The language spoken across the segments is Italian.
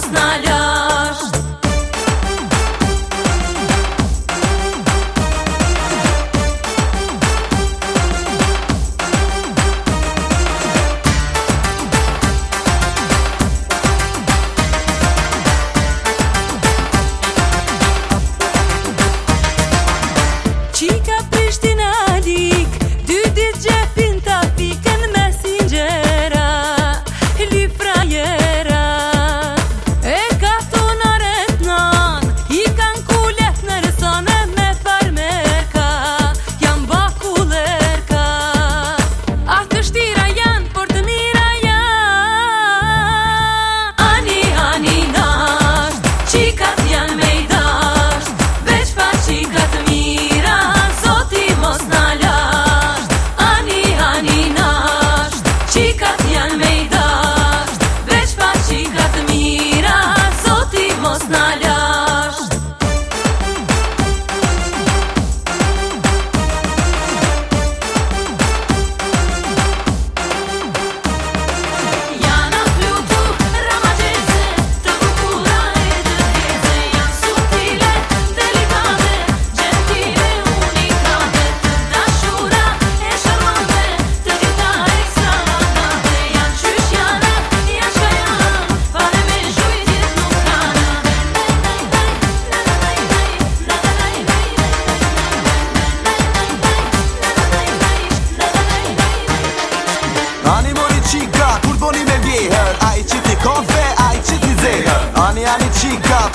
познали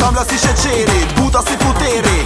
Famla si scecere, puta si putere. Cum venire